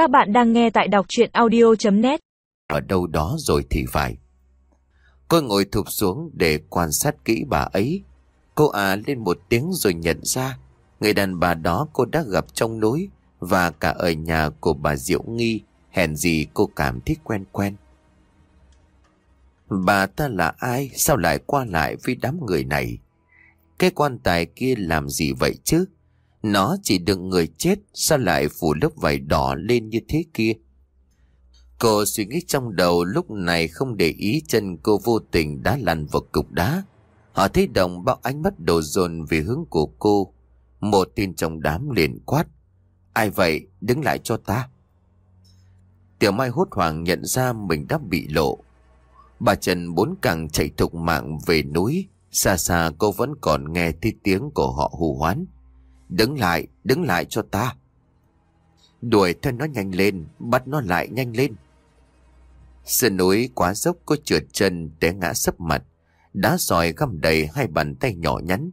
Các bạn đang nghe tại đọc chuyện audio.net Ở đâu đó rồi thì phải. Cô ngồi thụp xuống để quan sát kỹ bà ấy. Cô à lên một tiếng rồi nhận ra, người đàn bà đó cô đã gặp trong núi và cả ở nhà của bà Diệu Nghi. Hèn gì cô cảm thấy quen quen. Bà ta là ai? Sao lại qua lại với đám người này? Cái quan tài kia làm gì vậy chứ? Nó chỉ đựng người chết, sao lại phủ lớp vải đỏ lên như thế kia? Cô suy nghĩ trong đầu lúc này không để ý chân cô vô tình đã lăn vào cục đá. Họ thấy đồng bao ánh mắt đổ dồn về hướng của cô. Một tên trong đám liền quát. Ai vậy? Đứng lại cho ta. Tiểu Mai hốt hoảng nhận ra mình đã bị lộ. Bà Trần bốn càng chạy thục mạng về núi. Xa xa cô vẫn còn nghe thấy tiếng của họ hù hoán. Đứng lại, đứng lại cho ta. Đuổi theo nó nhanh lên, bắt nó lại nhanh lên. Sườn núi quá dốc có trượt chân té ngã sấp mặt. Đá sỏi găm đầy hai bàn tay nhỏ nhắn.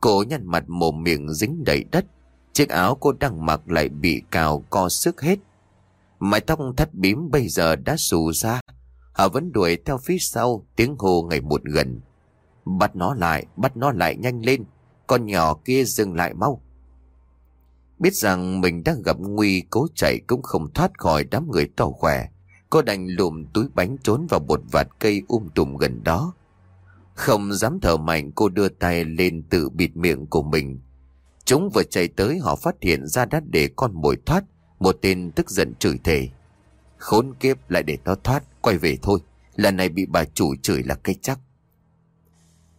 Cô nhăn mặt mồm miệng dính đầy đất. Chiếc áo cô đang mặc lại bị cào co sức hết. Mái tóc thắt bím bây giờ đã xù ra. Họ vẫn đuổi theo phía sau, tiếng hô ngày một gần. Bắt nó lại, bắt nó lại nhanh lên. Con nhỏ kia dừng lại mau. Biết rằng mình đang gặp nguy cố chạy cũng không thoát khỏi đám người to khỏe. Cô đành lùm túi bánh trốn vào bột vạt cây um tùm gần đó. Không dám thở mạnh cô đưa tay lên tự bịt miệng của mình. Chúng vừa chạy tới họ phát hiện ra đã để con mồi thoát. Một tên tức giận chửi thề. Khốn kiếp lại để nó thoát, quay về thôi. Lần này bị bà chủ chửi là cây chắc.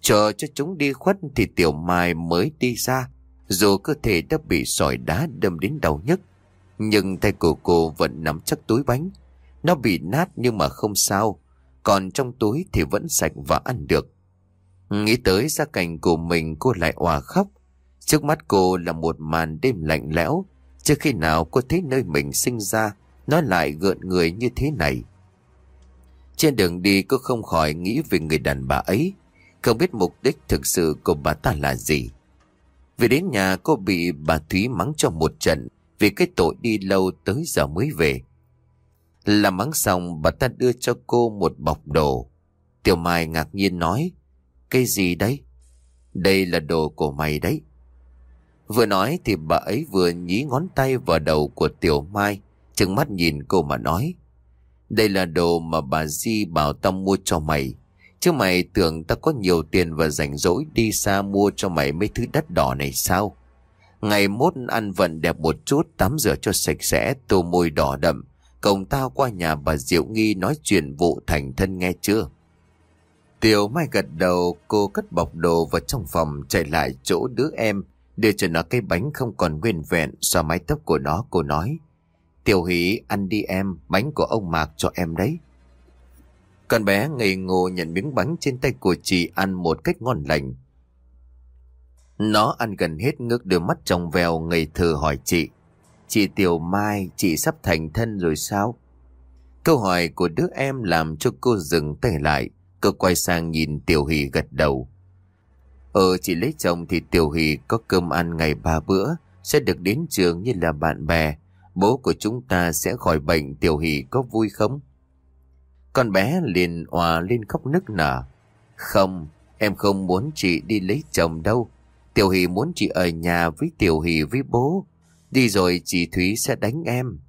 Chờ cho chúng đi khuất thì Tiểu Mai mới đi ra. Dù cơ thể đã bị sỏi đá đâm đến đầu nhức. Nhưng tay của cô vẫn nắm chắc túi bánh. Nó bị nát nhưng mà không sao. Còn trong túi thì vẫn sạch và ăn được. Nghĩ tới gia cảnh của mình cô lại òa khóc. Trước mắt cô là một màn đêm lạnh lẽo. Trước khi nào cô thấy nơi mình sinh ra, nó lại gợn người như thế này. Trên đường đi cô không khỏi nghĩ về người đàn bà ấy. Không biết mục đích thực sự của bà ta là gì. Về đến nhà cô bị bà Thúy mắng cho một trận, vì cái tội đi lâu tới giờ mới về. Làm mắng xong, bà ta đưa cho cô một bọc đồ. Tiểu Mai ngạc nhiên nói, Cái gì đấy? Đây là đồ của mày đấy. Vừa nói thì bà ấy vừa nhí ngón tay vào đầu của Tiểu Mai, Trừng mắt nhìn cô mà nói, Đây là đồ mà bà Di bảo tao mua cho mày Chứ mày tưởng ta có nhiều tiền và rảnh rỗi đi xa mua cho mày mấy thứ đắt đỏ này sao? Ngày mốt ăn vận đẹp một chút, tắm rửa cho sạch sẽ, tô môi đỏ đậm. Cổng tao qua nhà bà Diệu Nghi nói chuyện vụ thành thân nghe chưa? Tiểu Mai gật đầu, cô cất bọc đồ vào trong phòng chạy lại chỗ đứa em, đưa cho nó cái bánh không còn nguyên vẹn so mái tóc của nó, cô nói. Tiểu Hỷ ăn đi em, bánh của ông Mạc cho em đấy. Con bé ngây ngô nhận miếng bánh trên tay của chị ăn một cách ngon lành. Nó ăn gần hết ngước đôi mắt trong veo ngây thơ hỏi chị. Chị Tiểu Mai, chị sắp thành thân rồi sao? Câu hỏi của đứa em làm cho cô dừng tay lại. Cô quay sang nhìn Tiểu Hỷ gật đầu. Ờ, chị lấy chồng thì Tiểu Hỷ có cơm ăn ngày ba bữa, sẽ được đến trường như là bạn bè. Bố của chúng ta sẽ khỏi bệnh Tiểu Hỷ có vui không? Con bé liền hòa lên khóc nức nở. Không, em không muốn chị đi lấy chồng đâu. Tiểu Hỷ muốn chị ở nhà với Tiểu Hỷ với bố. Đi rồi chị Thúy sẽ đánh em.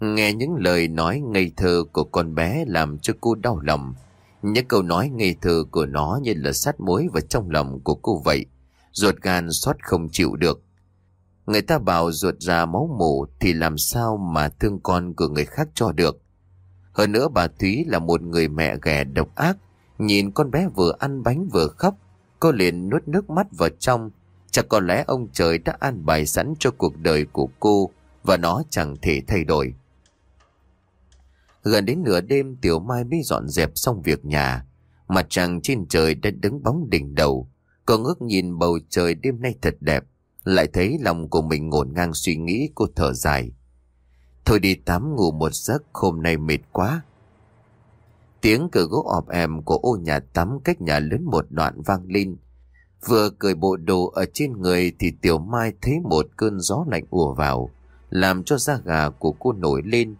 Nghe những lời nói ngây thơ của con bé làm cho cô đau lòng. Những câu nói ngây thơ của nó như là sát mối vào trong lòng của cô vậy. Ruột gan xót không chịu được. Người ta bảo ruột ra máu mủ thì làm sao mà thương con của người khác cho được. Hơn nữa bà Thúy là một người mẹ ghẻ độc ác. Nhìn con bé vừa ăn bánh vừa khóc. Cô liền nuốt nước mắt vào trong. Chắc có lẽ ông trời đã an bài sẵn cho cuộc đời của cô, và nó chẳng thể thay đổi. Gần đến nửa đêm, Tiểu Mai mới dọn dẹp xong việc nhà. Mặt trăng trên trời đã đứng bóng đỉnh đầu. Cô ngước nhìn bầu trời đêm nay thật đẹp. Lại thấy lòng của mình ngổn ngang suy nghĩ cô thở dài. Thôi đi tắm ngủ một giấc, hôm nay mệt quá. Tiếng cửa gỗ ọp em của ô nhà tắm cách nhà lớn một đoạn vang lên. Vừa cởi bộ đồ ở trên người thì Tiểu Mai thấy một cơn gió lạnh ùa vào. làm cho da gà của cô nổi lên.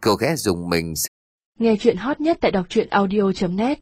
Cậu ghé dùng mình Nghe chuyện hot nhất tại đọc truyện audio.net